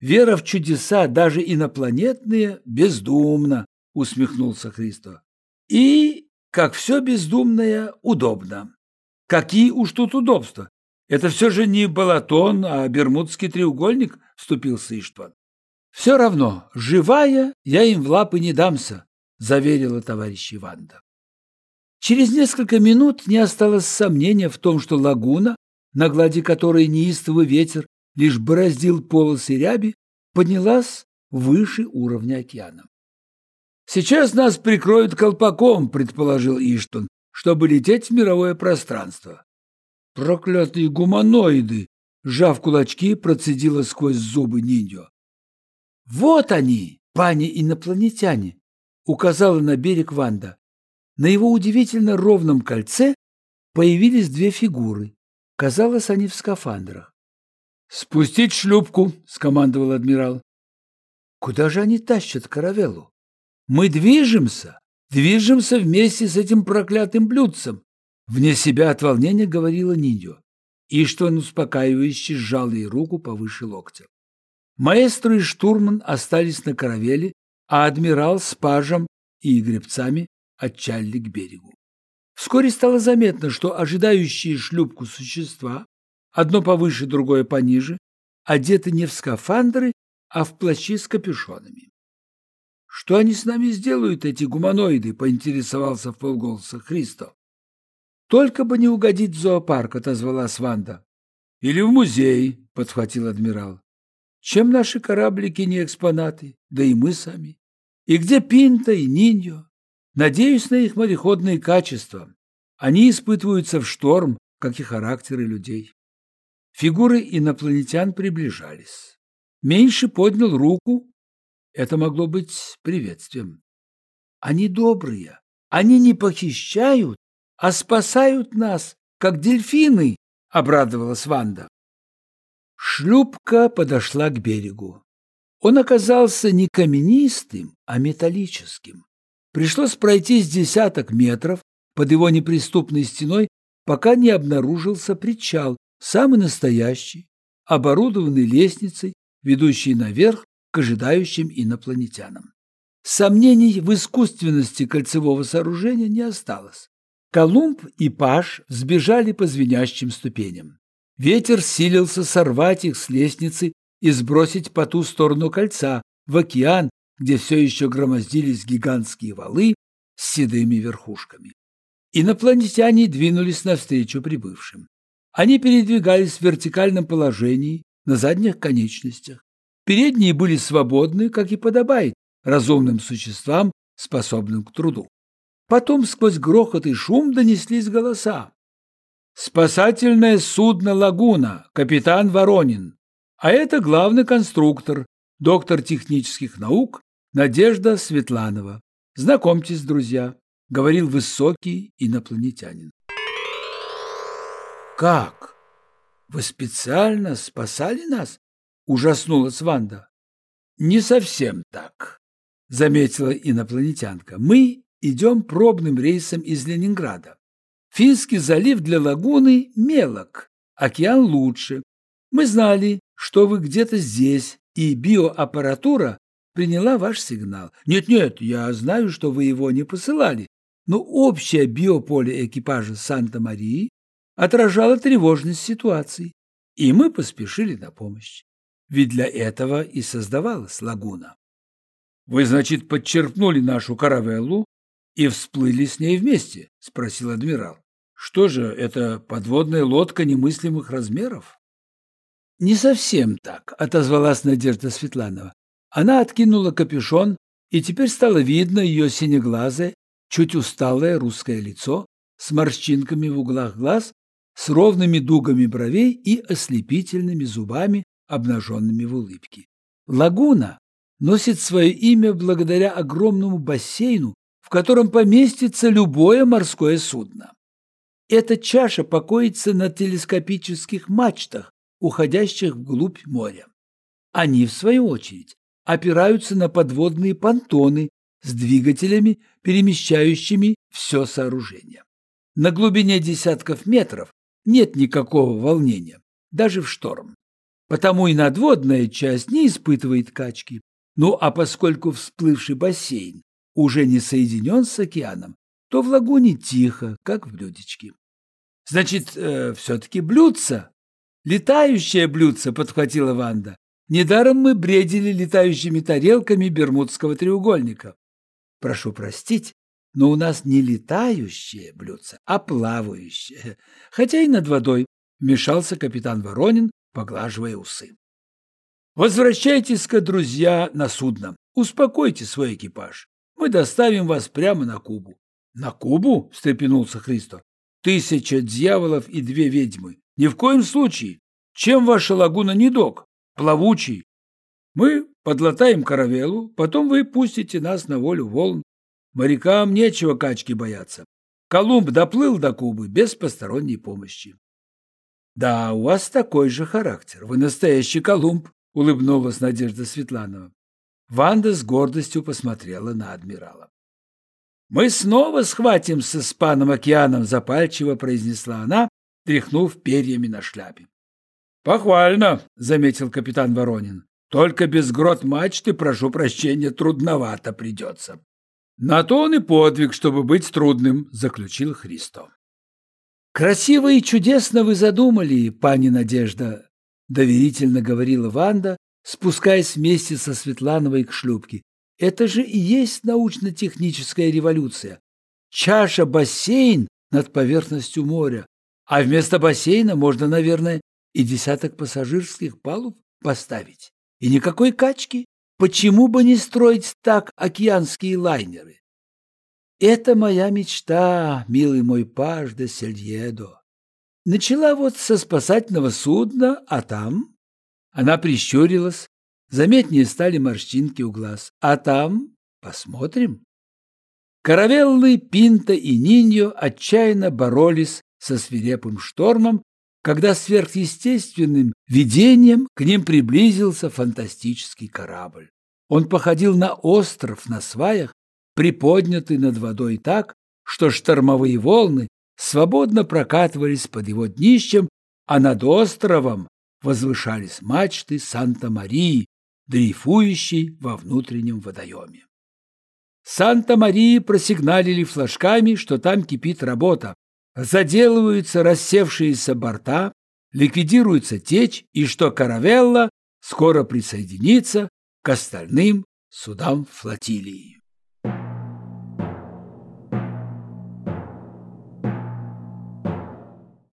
Вера в чудеса, даже инопланетные, бездумна, усмехнулся Христо. И, как все бездумное, удобно. Какие уж тут удобства? Это все же не Балатон, а Бермудский треугольник, вступился Иштван. Все равно, живая, я им в лапы не дамся, заверила товарищ Иванда. Через несколько минут не осталось сомнения в том, что лагуна, на глади которой неистовый ветер лишь бороздил полосы ряби, поднялась выше уровня океана. «Сейчас нас прикроют колпаком», — предположил Иштон, чтобы лететь в мировое пространство. «Проклятые гуманоиды!» — сжав кулачки, процедила сквозь зубы Ниньо. «Вот они, пани инопланетяне!» — указала на берег Ванда. На его удивительно ровном кольце появились две фигуры. Казалось, они в скафандрах. «Спустить шлюпку!» — скомандовал адмирал. «Куда же они тащат каравеллу? Мы движемся, движемся вместе с этим проклятым блюдцем!» Вне себя от волнения говорила Нидио. И что он успокаивающе сжал ей руку повыше локтя. Маэстро и штурман остались на каравелле, а адмирал с пажем и гребцами отчалили к берегу. Вскоре стало заметно, что ожидающие шлюпку существа одно повыше, другое пониже, одеты не в скафандры, а в плащи с капюшонами. «Что они с нами сделают, эти гуманоиды?» — поинтересовался в полголоса Христо. «Только бы не угодить в зоопарк», — отозвалась Ванда. «Или в музей», — подхватил адмирал. «Чем наши кораблики не экспонаты, да и мы сами? И где Пинта и Ниньо? Надеюсь на их мореходные качества. Они испытываются в шторм, как и характеры людей». Фигуры инопланетян приближались. Меньше поднял руку. Это могло быть приветствием. Они добрые. Они не похищают, а спасают нас, как дельфины, обрадовалась Ванда. Шлюпка подошла к берегу. Он оказался не каменистым, а металлическим. Пришлось пройти с десяток метров под его неприступной стеной, пока не обнаружился причал, самый настоящий, оборудованный лестницей, ведущей наверх к ожидающим инопланетянам. Сомнений в искусственности кольцевого сооружения не осталось. Колумб и Паш сбежали по звенящим ступеням. Ветер силился сорвать их с лестницы и сбросить по ту сторону кольца, в океан, где все еще громоздились гигантские валы с седыми верхушками. Инопланетяне двинулись навстречу прибывшим. Они передвигались в вертикальном положении, на задних конечностях. Передние были свободны, как и подобает, разумным существам, способным к труду. Потом сквозь грохот и шум донеслись голоса. «Спасательное судно «Лагуна», капитан Воронин. А это главный конструктор, доктор технических наук Надежда Светланова. Знакомьтесь, друзья», — говорил высокий инопланетянин. «Как? Вы специально спасали нас?» – ужаснулась Ванда. «Не совсем так», – заметила инопланетянка. «Мы идем пробным рейсом из Ленинграда. Финский залив для лагуны мелок, океан лучше. Мы знали, что вы где-то здесь, и биоаппаратура приняла ваш сигнал. Нет-нет, я знаю, что вы его не посылали, но общее биополе экипажа Санта-Марии отражала тревожность ситуации, и мы поспешили на помощь. Ведь для этого и создавалась лагуна. «Вы, значит, подчеркнули нашу каравеллу и всплыли с ней вместе?» – спросил адмирал. «Что же, это подводная лодка немыслимых размеров?» «Не совсем так», – отозвалась Надежда Светланова. Она откинула капюшон, и теперь стало видно ее синеглазое, чуть усталое русское лицо с морщинками в углах глаз с ровными дугами бровей и ослепительными зубами, обнаженными в улыбке. Лагуна носит свое имя благодаря огромному бассейну, в котором поместится любое морское судно. Эта чаша покоится на телескопических мачтах, уходящих вглубь моря. Они, в свою очередь, опираются на подводные понтоны с двигателями, перемещающими все сооружение. На глубине десятков метров нет никакого волнения, даже в шторм. потому и надводная часть не испытывает качки. Ну а поскольку всплывший бассейн уже не соединен с океаном, то в лагуне тихо, как в блюдечке. Значит, э, все-таки блюдце. Летающее блюдце, подхватила Ванда. Недаром мы бредили летающими тарелками Бермудского треугольника. Прошу простить, но у нас не летающее блюдце, а плавающее. Хотя и над водой вмешался капитан Воронин, поглаживая усы. Возвращайтесь-ка, друзья, на судно. Успокойте свой экипаж. Мы доставим вас прямо на Кубу. На Кубу? встрепенулся Христо. Тысяча дьяволов и две ведьмы. Ни в коем случае. Чем ваша лагуна не док? Плавучий. Мы подлатаем каравеллу, потом вы пустите нас на волю волн. Морякам нечего качки бояться. Колумб доплыл до Кубы без посторонней помощи. Да, у вас такой же характер. Вы настоящий Колумб, улыбнулась Надежда Светланова. Ванда с гордостью посмотрела на адмирала. «Мы снова схватимся с паном океаном», — запальчиво произнесла она, тряхнув перьями на шляпе. «Похвально», — заметил капитан Воронин. «Только без грот мачты, прошу прощения, трудновато придется». «На то он и подвиг, чтобы быть трудным», — заключил Христо. «Красиво и чудесно вы задумали, пани Надежда», — доверительно говорила Ванда, спускаясь вместе со Светлановой к шлюпке. «Это же и есть научно-техническая революция. Чаша бассейн над поверхностью моря, а вместо бассейна можно, наверное, и десяток пассажирских палуб поставить. И никакой качки. Почему бы не строить так океанские лайнеры? Это моя мечта, милый мой паж де Сельедо. Начала вот со спасательного судна, а там... Она прищурилась, заметнее стали морщинки у глаз. А там посмотрим. Каравеллы, Пинта и Ниньо отчаянно боролись со свирепым штормом, когда сверхъестественным видением к ним приблизился фантастический корабль. Он походил на остров на сваях, приподнятый над водой так, что штормовые волны свободно прокатывались под его днищем, а над островом возвышались мачты Санта-Марии, дрейфующей во внутреннем водоеме. Санта-Марии просигналили флажками, что там кипит работа, заделываются рассевшиеся борта, ликвидируется течь и что каравелла скоро присоединится к остальным судам флотилии.